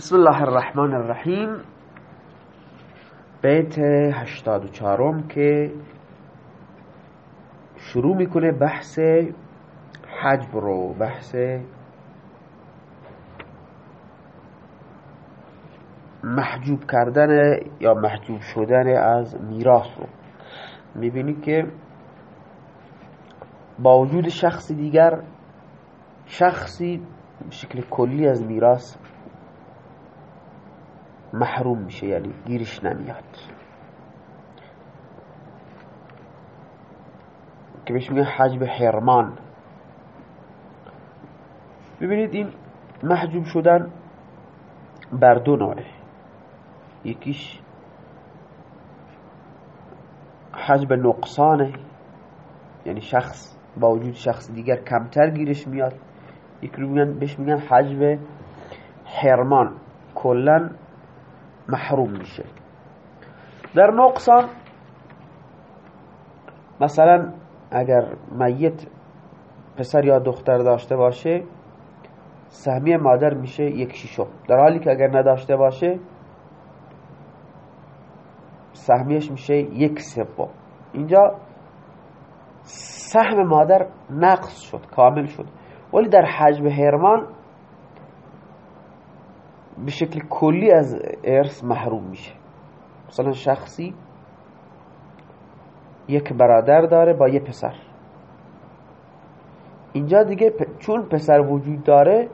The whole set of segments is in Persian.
بسم الله الرحمن الرحیم. بیت 84 که شروع می‌کنه بحث حجب رو بحث محجوب کردن یا محجوب شدن از میراث رو. می‌بینی که با وجود شخص دیگر شخصی شکل کلی از میراث محروم میشه یعنی گیرش نمیاد. که بهش میگن حجب حرمان. ببینید این محجوب شدن بر دو نوعه. یکیش حجب نقصانه یعنی شخص با وجود شخص دیگر کمتر گیرش میاد. یکی رو بهش میگن حجب حرمان. کلا محروم میشه. در نقصان مثلا اگر میت پسر یا دختر داشته باشه سهمیه مادر میشه یک شیشم. در حالی که اگر نداشته باشه سهمیش میشه یک سوم. اینجا سهم مادر نقص شد کامل شد. ولی در حجم هرمان به شکل کلی از ارث محروم میشه. مثلا شخصی یک برادر داره با یه پسر. اینجا دیگه چون پسر وجود داره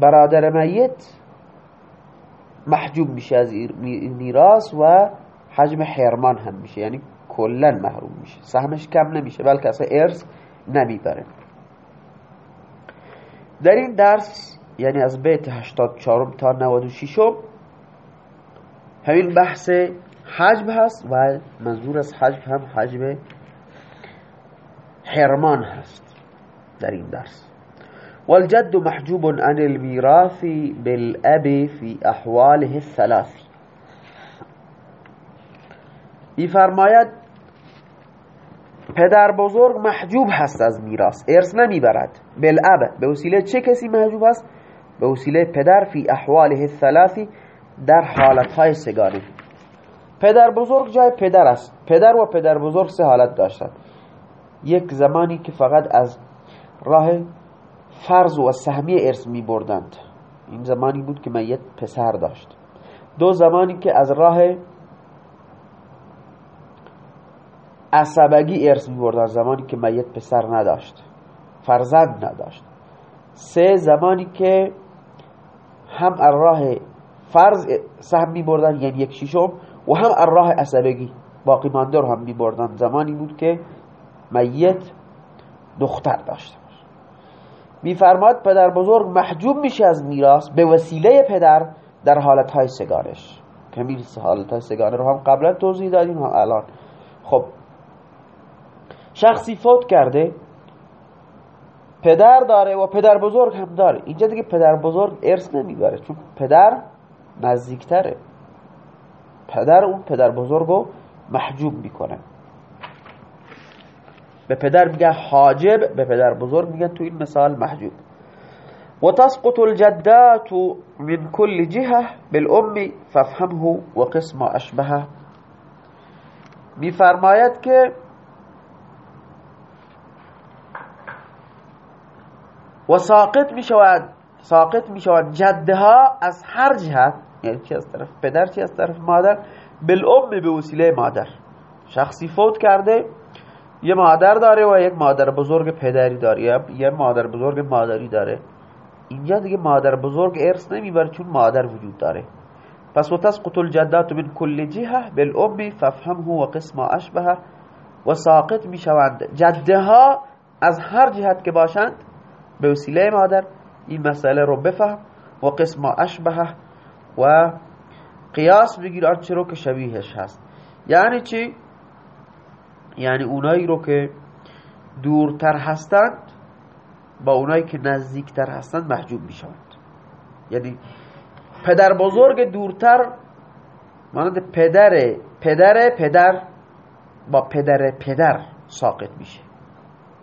برادر میت محجوب میشه از میراث و حجم حرمان هم میشه. یعنی کلا محروم میشه. سهمش کم نمیشه بلکه اصلا ارث نمی‌بره در این درس یعنی از بیت 84 تا 96 همین بحث حجب هست و منظور از حجب هم حجب حرمان هست در این درس. والجد محجوب عن الميراث بالأب في أحواله الثلاث. فرماید پدر بزرگ محجوب هست از میراث ارث نمی‌برد. بالاب به وسیله چه کسی محجوب است؟ به وسیله پدر فی احواله الثلاثی در حالتهای سگانی. پدر بزرگ جای پدر است. پدر و پدر بزرگ سه حالت داشتند. یک زمانی که فقط از راه فرض و سهمی ارث می بردند. این زمانی بود که میت پسر داشت. دو زمانی که از راه عصبگی ارث می بردند. زمانی که میت پسر نداشت. فرزند نداشت. سه زمانی که هم از راه فرض سهم می بردن یعنی یک شیشم و هم از راه عصبگی. باقی مانده رو هم می بردن زمانی بود که میت دختر داشته باشه. میفرماد پدر بزرگ محجوب میشه از میراث. به وسیله پدر در حالت های سگانش. کمی حالت های سگانه رو هم قبلا توضیح دادیم هم الان. خب شخصی فوت کرده. پدر داره و پدر بزرگ هم داره. اینجا دیگه پدر بزرگ ارث نمی‌بره چون پدر نزدیکتره. پدر اون پدر بزرگو محجوب می‌کنه. به پدر میگه حاجب به پدر بزرگ میگن تو این مثال محجوب. و تسقط الجدات من كل جهه بالام فافهمه و قسم اشبهه میفرماید که و ساقط می شود ساقط می شود جده ها از هر جهت یعنی چی از طرف پدر چی از طرف مادر؟ بالام به وسیله مادر. شخصی فوت کرده یه مادر داره و یک مادر بزرگ پدری داره. یه مادر بزرگ مادری داره. اینجا دیگه مادر بزرگ ارث نمی‌بره چون مادر وجود داره. پس و تسقط الجدات من کل جهه بالام فافهمه و قسم اشبه و ساقط می شوند جده ها از هر جهت که باشند به وسیله مادر این مسئله رو بفهم و قسم اشبه و قیاس بگیر آنچه رو که شبیهش هست. یعنی چی؟ یعنی اونایی رو که دورتر هستند با اونایی که نزدیکتر هستند محجوب می شوند یعنی پدر بزرگ دورتر مانند پدر پدر پدر با پدر پدر ساقط میشه.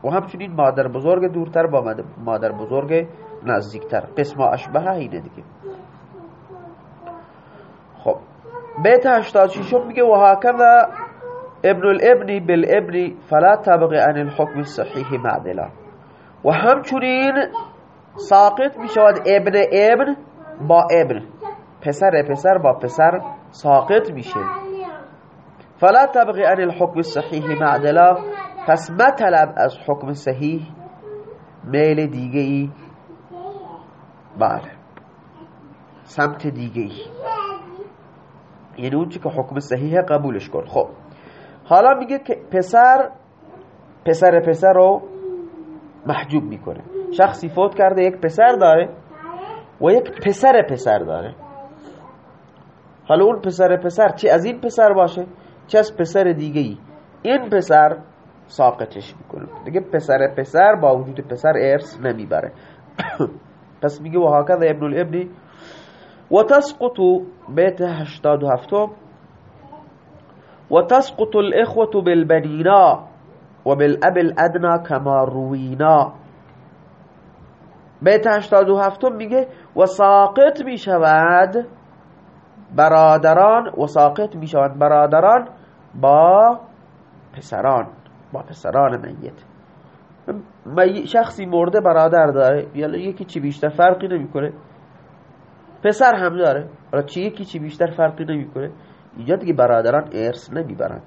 و همچنین مادر بزرگ دورتر با مادر بزرگ نزدیکتر. قسم اشبه اینه دیگه. بیت 86 میگه و هکذا ابن الابن بالابن فلا تبغي عن الحكم الصحيح معدلا. و همچنین ساقط می‌شود ابن ابن با ابن. پسر پسر با پسر ساقط میشه. فلا تبغي عن الحكم الصحيح معدلا. پس مطلب از حکم صحیح میل دیگه ای بله. سمت دیگه ای یعنی اون که حکم صحیح قبولش کن. خب. حالا میگه که پسر پسر پسر رو محجوب می‌کنه. شخصی فوت کرده یک پسر داره و یک پسر پسر داره. حالا اون پسر پسر چی؟ از این پسر باشه؟ چه از پسر دیگه ای این پسر ساقطش می‌کنه. دیگه پسر پسر با وجود پسر ارث نمی‌بره. پس میگه و هاکذا ابن الابنی و تسقط بیت هشتاد و تسقط الاخوة بالبنینا و بالاب الادنا کما روینا. بیت هشتاد و هفتم میگه و ساقط می‌شود برادران و ساقط می‌شود برادران با پسران. با پسران میت. شخصی مرده برادر داره یا یکی چی بیشتر فرقی نمی‌کنه. پسر هم داره حالا چی یکی چی بیشتر فرقی نمی‌کنه. اینجا دیگه برادران ارث نمی‌برند.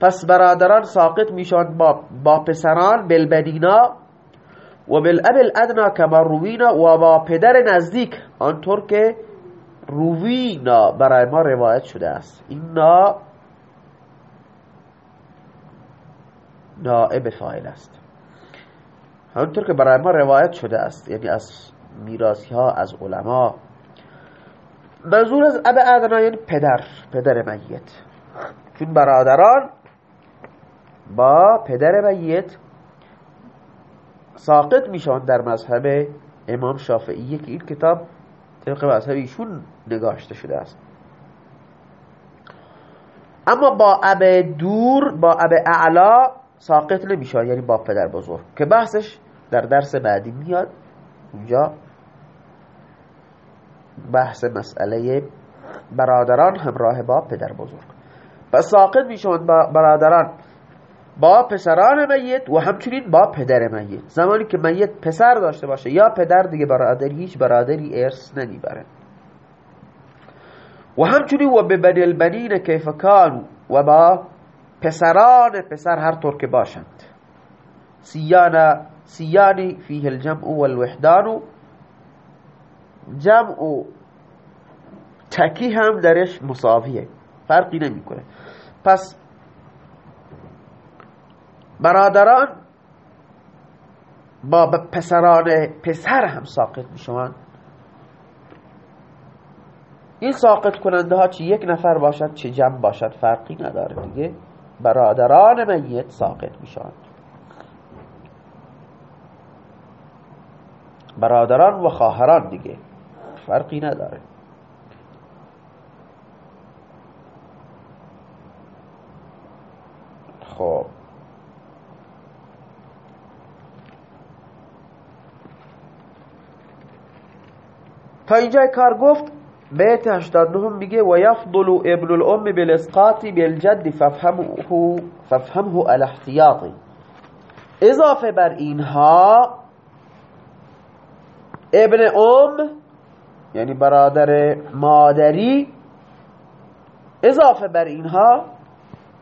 پس برادران ساقط میشن با, با پسران بالبدینا و بالاب الادنا کما روینا و با پدر نزدیک. آنطور که روینا برای ما روایت شده است. اینا نائب فاعل است. همونطور که برای ما روایت شده است یعنی از میراسی ها از علما منظور از اب ادنا یعنی پدر پدر میت. چون برادران با پدر میت ساقط میشن در مذهب امام شافعی. که این کتاب طبق مذهب ایشون نگاشته شده است. اما با اب دور با اب اعلا ساقط نمیشه یعنی با پدر بزرگ. که بحثش در درس بعدی میاد. اونجا بحث مسئله برادران همراه با پدر بزرگ. پس ساقط می‌شوند برادران با پسران میت و همچنین با پدر میت. زمانی که میت پسر داشته باشه یا پدر دیگه برادری هیچ برادری ارث نمی‌بره و همچنین و به بنی البنین کیف کانو و با پسران پسر هر طور که باشند. سیانا سیانی فیه الجمع والوحدان. جمع و تکی هم درش مساویه. فرقی نمی‌کنه. پس برادران با پسران پسر هم ساقط می‌شوند. این ساقط کننده ها چه یک نفر باشد چه جمع باشد؟ فرقی نداره دیگه. برادران میت ساقط می‌شوند. برادران و خواهران دیگه فرقی نداره. خب. تا اینجا کار گفت بیت 89 میگه و یفضل ابن الام بالاسقاط بالجد ففهمه ففهمه الاحتیاطی اضافه بر اینها ابن ام یعنی برادر مادری اضافه بر اینها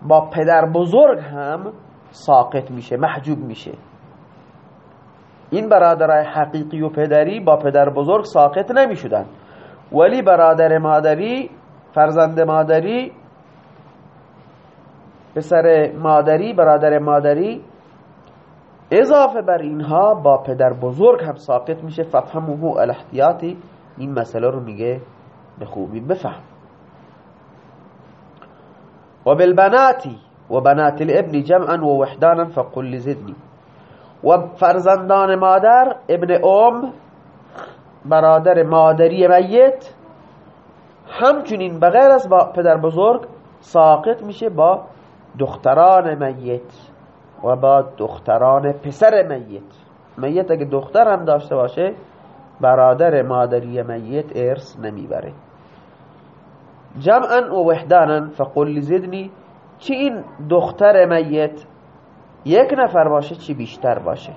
با پدر بزرگ هم ساقط میشه محجوب میشه. این برادرای حقیقی و پدری با پدر بزرگ ساقط نمی‌شدن. ولی برادر مادری فرزند مادری پسر مادری برادر مادری اضافه بر اینها با پدر بزرگ هم ساقط میشه. ففهمه الاحتیاطی این مسئله رو میگه به خوبی بفهم. و بالبناتی و بنات الابن جمعا و وحدانا فقل لزدنی. و فرزندان مادر ابن ام برادر مادری میت همچنین بغیر از با پدر بزرگ ساقط میشه با دختران میت و با دختران پسر میت. میت اگه دختر هم داشته باشه برادر مادری میت ارث نمی‌بره. جمعا و وحدانا فقل زدنی چی این دختر میت یک نفر باشه چی بیشتر باشه؟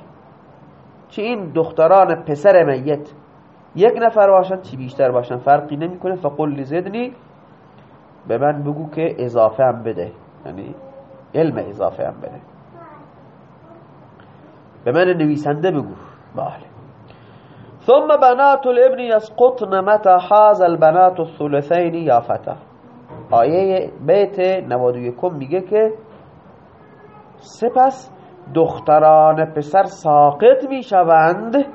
چی این دختران پسر میت یک نفر باشن چی بیشتر باشن؟ فرقی نمی‌کنه. فقل زدنی به من بگو که اضافه هم بده. یعنی علم اضافه هم بده. به من نویسنده بگو. بله. ثم بنات الابن يسقطن متى حاز البنات الثلثين یا فتا آیه بیت 91 میگه که سپس دختران پسر ساقط می‌شوند.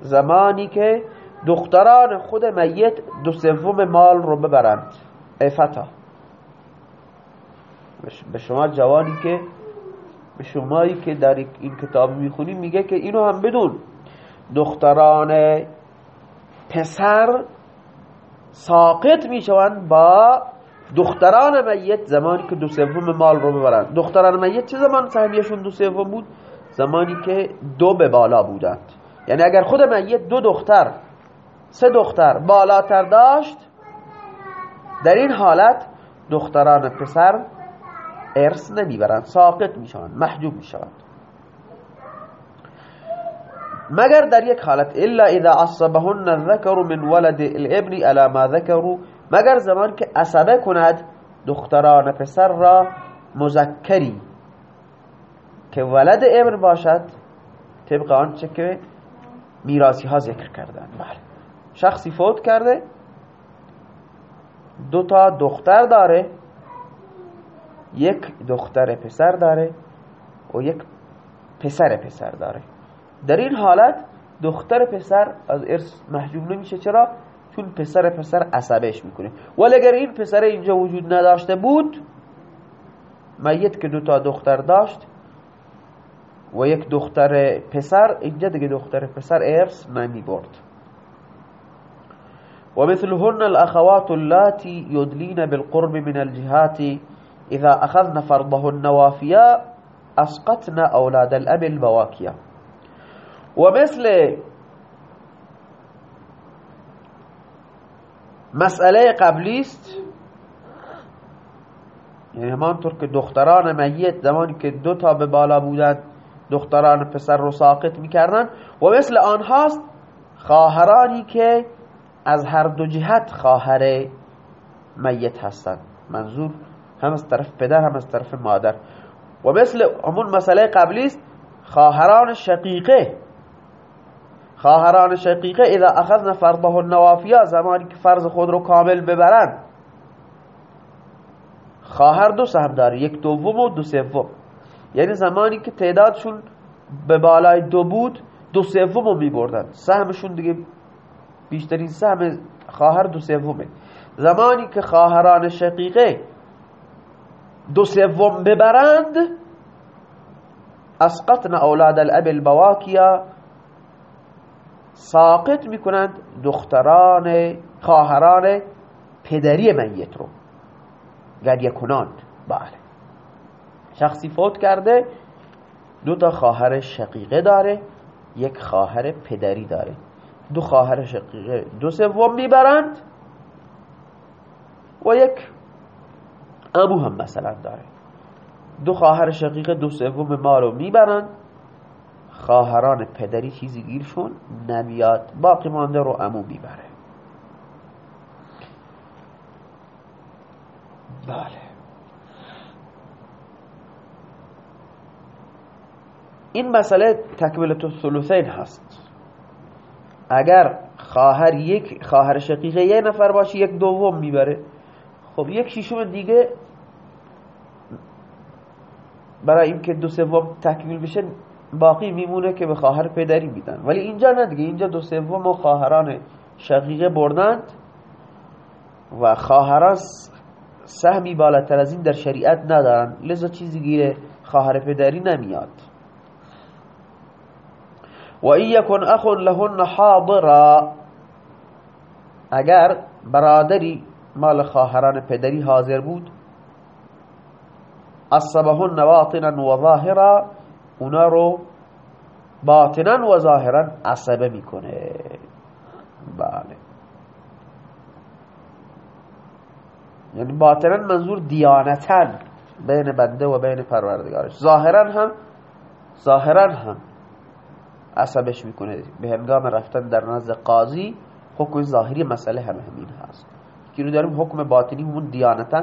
زمانی که دختران خود میت دو سوم مال رو ببرند. ای فتا. به شما جوانی که به شمایی که در این کتاب می‌خونی میگه که اینو هم بدون. دختران پسر ساقط می‌شوند با دختران میت زمانی که دو سوم مال رو ببرند. دختران میت چه زمان سهمیشون دو سوم بود؟ زمانی که دو به بالا بودند. یعنی اگر خود میت دو دختر سه دختر بالاتر داشت در این حالت دختران پسر ارث نمی‌برند ساقط می‌شوند محجوب می‌شوند. مگر در یک حالت الا اذا عصبهن الذكر من ولد الابن على ما ذكروا مگر زمان که عصبه کند دختران پسر را مذکری که ولد ابن باشد طبق آنچه که میراسی ها ذکر کردن. بله. شخصی فوت کرده. دو تا دختر داره. یک دختر پسر داره و یک پسر پسر داره. در این حالت دختر پسر از ارث محجوب نمیشه. چرا؟ چون پسر پسر عصبش می‌کنه. ولی اگر این پسر اینجا وجود نداشته بود میت که دو تا دختر داشت و یک دختر پسر اینجا دیگه دختر پسر ارث نمی برد و مثلهن الاخوات اللاتي يدلين بالقرب من الجهات اذا اخذن فرضهن وافيا اسقطن أولاد الأب البواكيا. و مثل مسئله قبلی است یعنی همانطور که دختران میت زمانی که دو تا به بالا بودند دختران پسر رو ساقط می‌کردن و مثل آنهاست خواهرانی که از هر دو جهت خواهر میت هستند. منظور هم از طرف پدر هم از طرف مادر. و مثل همون مسئله قبلی است خواهران شقیقه. خواهران شقیقه اذا اخذن فرضه النوافیا زمانی که فرض خود رو کامل ببرن خواهر دو سهم داره یک دوم و دو سوم. یعنی زمانی که تعدادشون به بالای دو بود دو سوم رو میبردن. سهمشون دیگه بیشترین سهم خواهر دو سومه. زمانی که خواهران شقیقه دو سوم ببرند اسقطن اولاد الاب البواکیا ساقط می‌کنند دختران خواهران پدری میت رو. گریه کنند بله. شخصی فوت کرده دو تا خواهر شقیقه داره یک خواهر پدری داره. دو خواهر شقیقه دو سوم می‌برند و یک ابو هم مثلا داره. دو خواهر شقیقه دو سوم ما رو می‌برند. خواهران پدری چیزی گیرشون نمیاد باقی مانده رو امو می‌بره. بله. این مسئله تکملت الثلثین هست. اگر خواهر یک خواهر شقیقه یه نفر باشه یک دوم می‌بره خب یک شیشم دیگه برای اینکه دو سوم تکمیل بشه باقی میمونه که به خواهر پدری میدن. ولی اینجا نه دیگه اینجا دو سوم و خواهران شقیقه بردند و خواهران سهمی بالاتر از این در شریعت ندارن. لذا چیزی گیره خواهر پدری نمیاد. و این یکن اخ لهن حاضرا. اگر برادری مال خواهران پدری حاضر بود اصبهن باطنا و ظاهرا اونا رو باطنا و ظاهرا عصبه می‌کنه. بله. یعنی باطنا منظور دیانتن بین بنده و بین پروردگارش. ظاهرا هم ظاهرا هم. عصبش می‌کنه. به هنگام رفتن در نزد قاضی حکم ظاهری مسئله هم همین هست. که رو داریم حکم باطنی همون دیانتا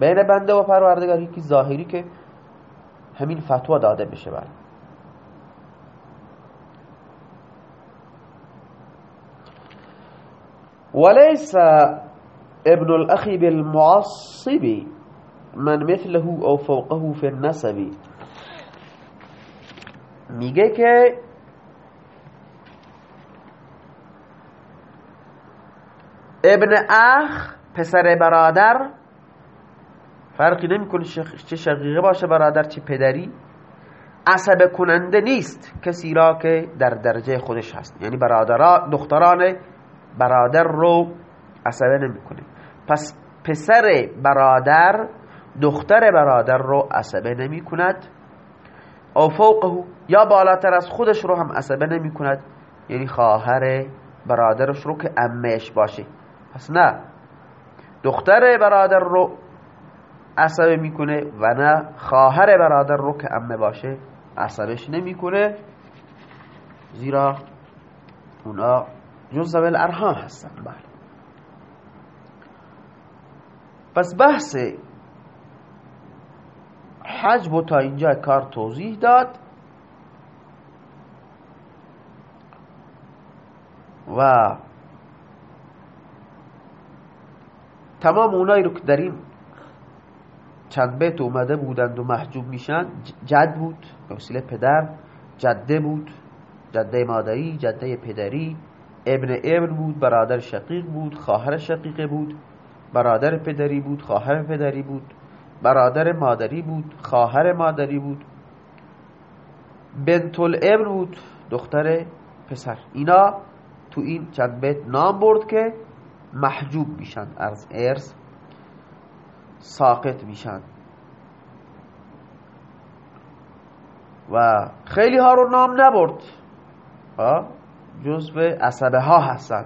بین بنده و پروردگار که ظاهری که همین فتوا داده بشه بله وليس ابن الأخي بالمعصب من مثله او فوقه في النسب. میگه که ابن اخ پسر برادر. فرقی نمی‌کنه چه شقیقه باشه برادر چه پدری. عصب کننده نیست کسی را که در درجه خودش هست. یعنی برادر دختران برادر رو عصبه نمی‌کنه. پس پسر برادر دختر برادر رو عصبه نمی کند او فوقه یا بالاتر از خودش رو هم عصبه نمی کند یعنی خواهر برادرش رو که امش باشه. پس نه. دختر برادر رو عصبه می‌کنه و نه خواهر برادر رو که امه باشه عصبش نمی‌کنه. زیرا اونا جز الارحام هستن. بله. پس بحث حجب تا اینجا کار توضیح داد و تمام اونایی رو که در این چند بیت اومده بودند و محجوب میشن جد بود به پدر جده بود جده مادری جده پدری ابن ابن بود برادر شقیق بود خواهر شقیقه بود برادر پدری بود خواهر پدری بود برادر مادری بود خواهر مادری بود. بنت الابن بود دختر پسر. اینا تو این چند بیت نام برد که محجوب میشن از ارث ساقط میشن. و خیلی ها رو نام نبرد. جزو عصبه ها هستن.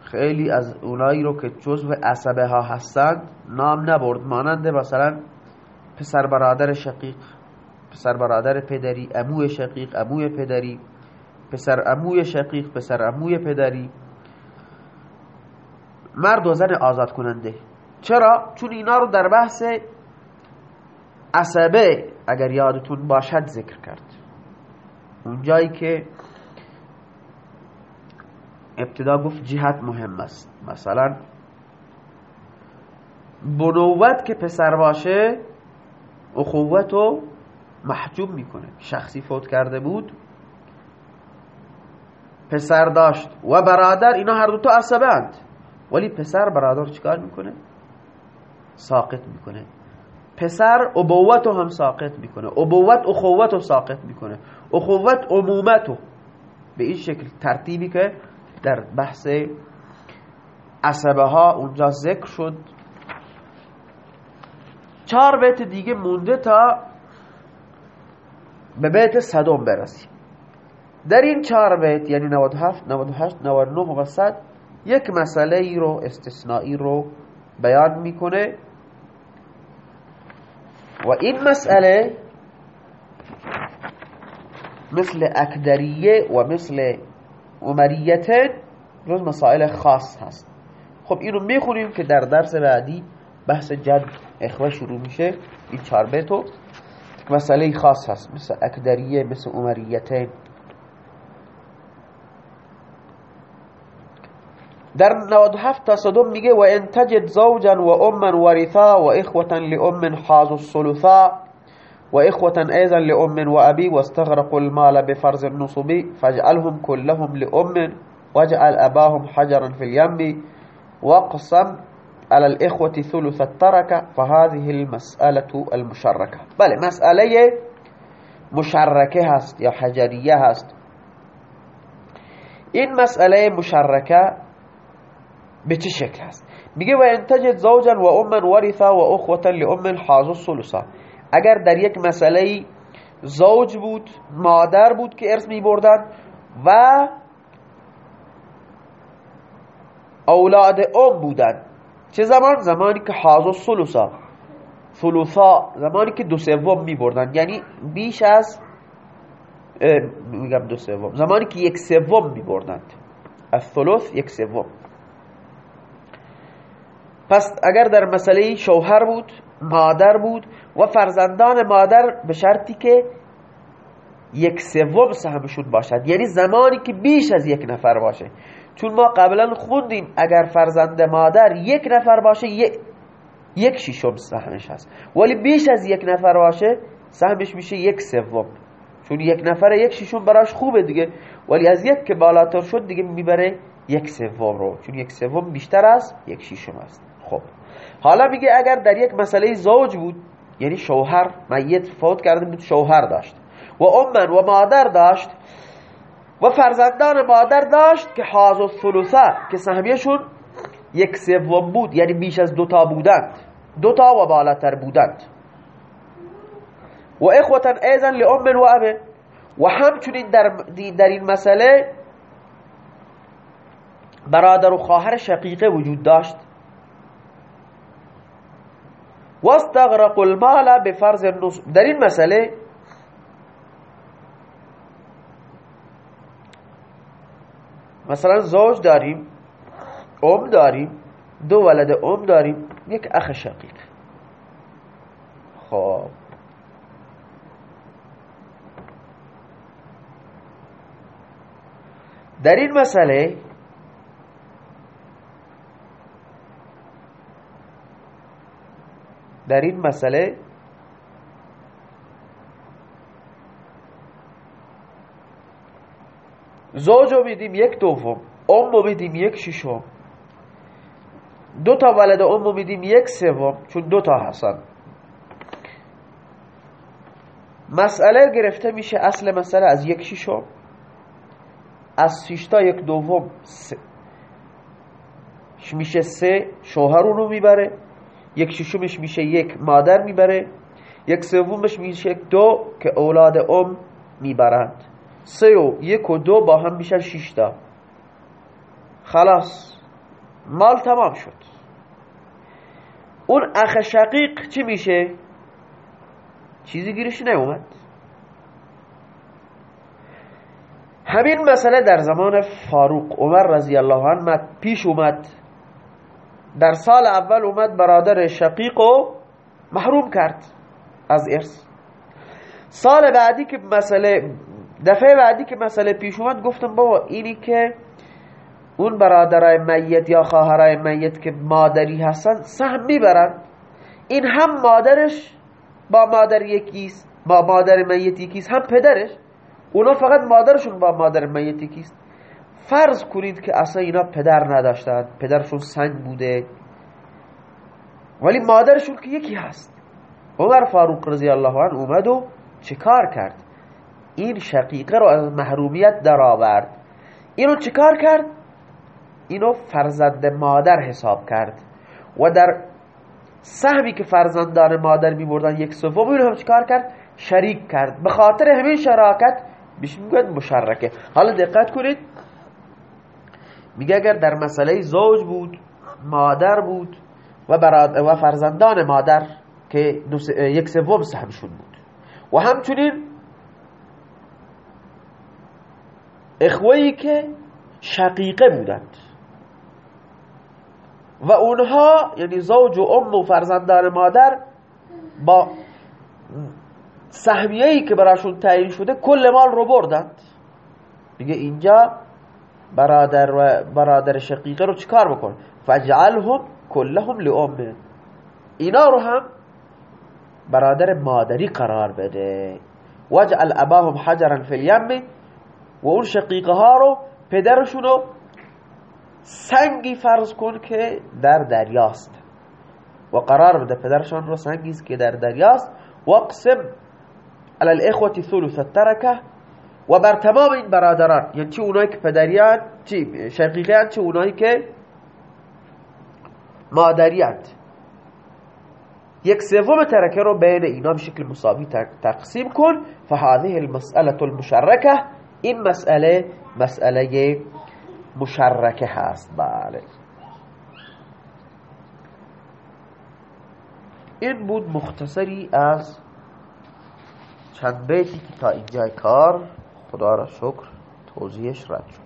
خیلی از اونایی رو که جزو عصبه ها هستند نام نبرد. مانند مثلا پسر برادر شقیق پسر برادر پدری اموی شقیق اموی پدری. پسر اموی شقیق پسر اموی پدری. مرد و زن آزاد کننده چرا؟ چون اینا رو در بحث عصبه اگر یادتون باشد ذکر کرد. اونجایی که ابتدا گفت جهت مهم است. مثلا بنوت که پسر باشه اخوت رو محجوب می‌کنه. شخصی فوت کرده بود. پسر داشت. و برادر اینا هر دوتا عصبه اند ولی پسر برادر چیکار می‌کنه؟ ساقط می‌کنه. پسر ابوت هم ساقط می‌کنه. ابوت اخوت رو ساقط می‌کنه. اخوت عمومت به این شکل ترتیبی که در بحث عصبه ها اونجا ذکر شد. چهار بیت دیگه مونده تا به بیت صدم برسیم. در این چهار بیت یعنی 97 98 99 و 100 یک مسئله ای رو استثنایی رو بیان می‌کنه. و این مسئله مثل اکدریه و مثل عمریتن جز مسائل خاص هست. خب اینو می‌خونیم که در درس بعدی بحث جد اخوه شروع میشه. این چهار بیتو مسئله خاص هست مثل اکدریه مثل عمریتین. در 97 تا صدوم میگه و ان تجد زوجا و اما ورثا و اخوة لأم حاز الثلثا و اخوة أيضا لأم و أبي واستغرقوا المال بفرض النصب فاجعلهم كلهم لأم واجعل أباهم حجرا في اليم واقسم على الإخوة ثلث التركة فهذه المسألة المشركة. بله مسألة مشركة هست یا حجریه هست. این مسئله مشرکه به چه شکل هست؟ میگه و انتجد زوجا و اما ورثا و اخوتا لام حاضر الثلثا. اگر در یک مسئله زوج بود مادر بود که ارث می بردن و اولاد ام بودن. چه زمان؟ زمانی که حاضر سلوسا ثلثا زمانی که دو سوم می بردن یعنی بیش از میگم دو سوم. زمانی که یک سوم می بردند از ثلث یک سوم. پس اگر در مسئله شوهر بود مادر بود و فرزندان مادر به شرطی که یک سوم سهمشون باشد یعنی زمانی که بیش از یک نفر باشه. چون ما قبلا خوندیم اگر فرزند مادر یک نفر باشه یک شیشم سهمش هست. ولی بیش از یک نفر باشه سهمش میشه یک سوم. چون یک نفر یک شیشم براش خوبه دیگه. ولی از یک که بالاتر شد دیگه می‌بره یک سوم رو. چون یک سوم بیشتر از یک شیشم است. خب. حالا میگه اگر در یک مسئله زوج بود یعنی شوهر میت فوت کرده بود شوهر داشت. و امن و مادر داشت و فرزندان مادر داشت که حاض و ثلثه که سهمیشون یک سوم بود یعنی بیش از دوتا بودند. دوتا و بالاتر بودند. و اخوتا ایزن لأم و ابه. و همچنین در, در این مسئله برادر و خواهر شقیقه وجود داشت. واستغرق المال بفرض النصف در این مسئله مثلا زوج داریم ام داریم دو ولد ام داریم یک اخ شقیق. خب. در این مسئله در این مسئله زوج رو میدیم یک دوم ام رو میدیم یک ششم. دو تا ولد ام رو میدیم یک سوم چون دو تا هستن مسئله گرفته میشه اصل مسئله از یک ششم. از ششتا یک دوم میشه سه شوهر رو می‌بره. یک ششمش میشه یک مادر می‌بره یک سومش میشه دو که اولاد ام می‌برند. سه و یک و دو با هم میشن شیشتا خلاص. مال تمام شد. اون اخ شقیق چی میشه؟ چیزی گیرش نیومد. همین مسئله در زمان فاروق عمر رضی الله عنه پیش اومد. در سال اول اومد برادر شقیق و محروم کرد از ارث. سال بعدی که مسئله دفعه بعدی که مسئله پیش اومد گفتم بابا اینی که اون برادرای میت یا خواهرای میت که مادری هستن سهم می‌برن. این هم مادرش با مادر یکیست با مادر میت یکیست هم پدرش. اونا فقط مادرشون با مادر میت یکیست. فرض کنید که اصلا اینا پدر نداشتن پدرشون سنگ بوده. ولی مادرشون که یکی هست. عمر فاروق رضی الله عنه اومد و چه کار کرد؟ این شقیقه رو از محرومیت در آورد اینو چیکار کرد؟ اینو فرزند مادر حساب کرد. و در سهمی که فرزندان مادر می بردن یک سوم اینو هم چیکار کرد؟ شریک کرد. به خاطر همین شراکت بهش می‌گوید مشرکه. حالا دقت کنید. میگه اگر در مسئله زوج بود مادر بود و, و فرزندان مادر که یک سوم سهمشون بود. و همچنین اخوهی که شقیقه بودند. و اونها یعنی زوج و ام و فرزندان مادر با سهمیه‌ای که براشون تعیین شده کل مال رو بردند. دیگه اینجا برادر و برادر شقیقه رو چیکار بکن؟ فجعلهم کلهم لأم. اینا رو هم برادر مادری قرار بده. وجعل اباهم حجرا فی الیم و اون شقیقه ها رو پدرشون رو سنگی فرض کن که در دریاست. و قرار بده پدرشون رو سنگی که در دریاست. واقسم على الاخوة ثلث التركه و بر تمام این برادران یعنی چه اونایی که پدریان چی شقیقیان چه اونایی که مادریان. یک سوم ترکه رو بین اینا به شکل مساوی تقسیم کن. فهذه المسألة المشرکه. این مسئله مسئله مشرکه هست. بله. این بود مختصری از چند بیتی که تا اینجای کار خدا را شکر توضیحش رد شد.